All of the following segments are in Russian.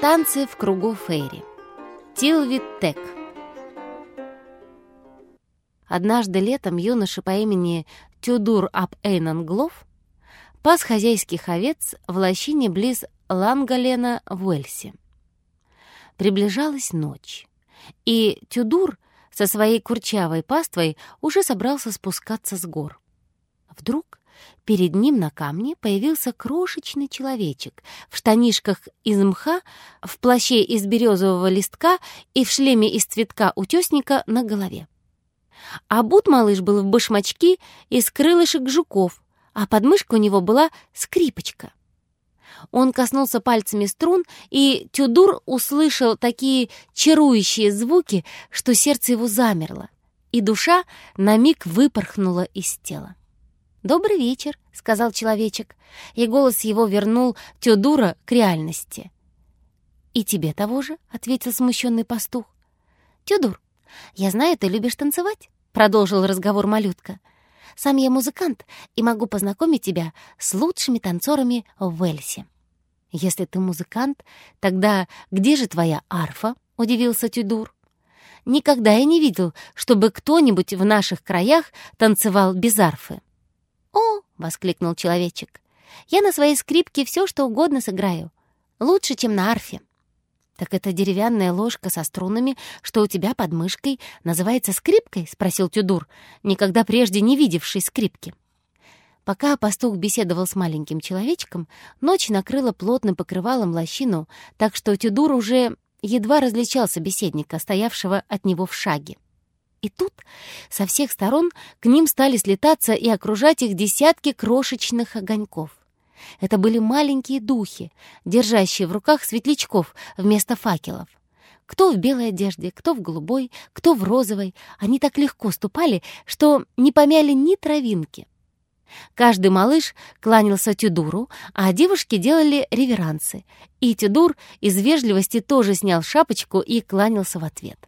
Танцы в кругу Фейри. Тилвит Тек. Однажды летом юноша по имени Тюдур Ап Эйнанглов пас хозяйских овец в лощине близ Лангалена в Уэльсе. Приближалась ночь, и Тюдур со своей курчавой паствой уже собрался спускаться с гор. Вдруг Перед ним на камне появился крошечный человечек в штанишках из мха, в плаще из березового листка и в шлеме из цветка утесника на голове. А бут малыш был в башмачке из крылышек жуков, а под у него была скрипочка. Он коснулся пальцами струн, и Тюдур услышал такие чарующие звуки, что сердце его замерло, и душа на миг выпорхнула из тела. «Добрый вечер», — сказал человечек, и голос его вернул Тюдура к реальности. «И тебе того же», — ответил смущенный пастух. «Тюдур, я знаю, ты любишь танцевать», — продолжил разговор малютка. «Сам я музыкант и могу познакомить тебя с лучшими танцорами в Уэльсе». «Если ты музыкант, тогда где же твоя арфа?» — удивился Тюдур. «Никогда я не видел, чтобы кто-нибудь в наших краях танцевал без арфы». Воскликнул человечек. «Я на своей скрипке все, что угодно сыграю. Лучше, чем на арфе». «Так это деревянная ложка со струнами, что у тебя под мышкой, называется скрипкой?» — спросил Тюдур, никогда прежде не видевший скрипки. Пока пастух беседовал с маленьким человечком, ночь накрыла плотным покрывалом лощину, так что Тюдур уже едва различал собеседника, стоявшего от него в шаге. И тут со всех сторон к ним стали слетаться и окружать их десятки крошечных огоньков. Это были маленькие духи, держащие в руках светлячков вместо факелов. Кто в белой одежде, кто в голубой, кто в розовой. Они так легко ступали, что не помяли ни травинки. Каждый малыш кланялся Тюдуру, а девушки делали реверансы. И Тюдур из вежливости тоже снял шапочку и кланялся в ответ.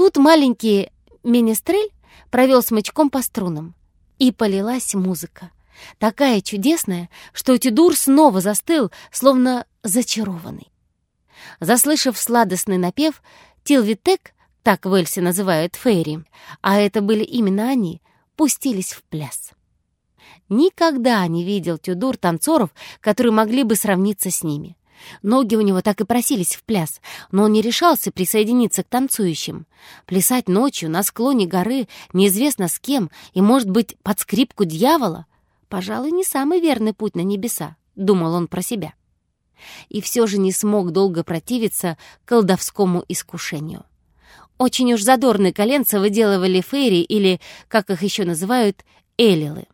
Тут маленький министрель провел смычком по струнам, и полилась музыка. Такая чудесная, что Тюдур снова застыл, словно зачарованный. Заслышав сладостный напев, Тилвитек, так в Эльсе называют Фейри, а это были именно они, пустились в пляс. Никогда не видел Тюдур танцоров, которые могли бы сравниться с ними. Ноги у него так и просились в пляс, но он не решался присоединиться к танцующим. Плясать ночью на склоне горы неизвестно с кем и, может быть, под скрипку дьявола? Пожалуй, не самый верный путь на небеса, — думал он про себя. И все же не смог долго противиться колдовскому искушению. Очень уж задорные коленца выделывали фейри или, как их еще называют, эллилы.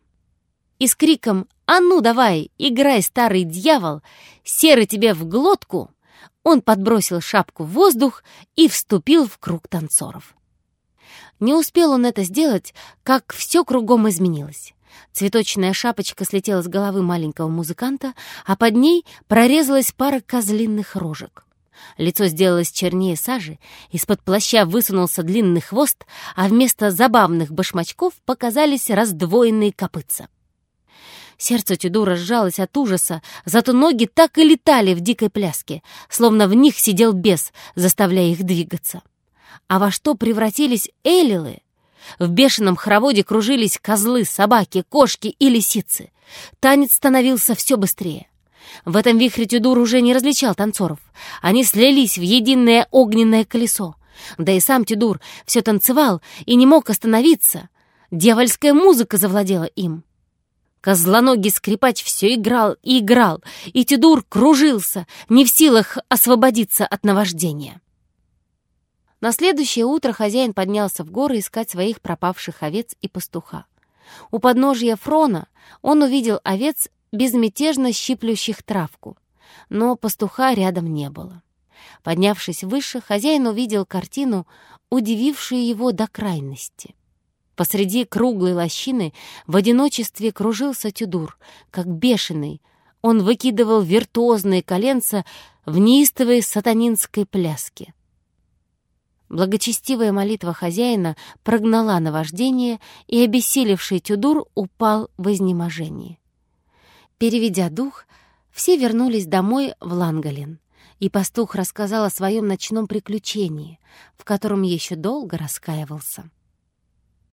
И с криком «А ну давай, играй, старый дьявол! Серый тебе в глотку!» Он подбросил шапку в воздух и вступил в круг танцоров. Не успел он это сделать, как все кругом изменилось. Цветочная шапочка слетела с головы маленького музыканта, а под ней прорезалась пара козлиных рожек. Лицо сделалось чернее сажи, из-под плаща высунулся длинный хвост, а вместо забавных башмачков показались раздвоенные копытца. Сердце Тюдора сжалось от ужаса, зато ноги так и летали в дикой пляске, словно в них сидел бес, заставляя их двигаться. А во что превратились эллилы? В бешеном хороводе кружились козлы, собаки, кошки и лисицы. Танец становился все быстрее. В этом вихре Тюдор уже не различал танцоров. Они слились в единое огненное колесо. Да и сам Тюдур все танцевал и не мог остановиться. Дьявольская музыка завладела им. Козлоногий скрипач все играл и играл, и Тюдур кружился, не в силах освободиться от наваждения. На следующее утро хозяин поднялся в горы искать своих пропавших овец и пастуха. У подножия Фрона он увидел овец, безмятежно щиплющих травку, но пастуха рядом не было. Поднявшись выше, хозяин увидел картину, удивившую его до крайности. Посреди круглой лощины в одиночестве кружился Тюдур, как бешеный. Он выкидывал виртуозные коленца в неистовой сатанинской пляске. Благочестивая молитва хозяина прогнала наваждение, и обессилевший Тюдур упал в изнеможении. Переведя дух, Все вернулись домой в Лангален, и пастух рассказал о своем ночном приключении, в котором еще долго раскаивался.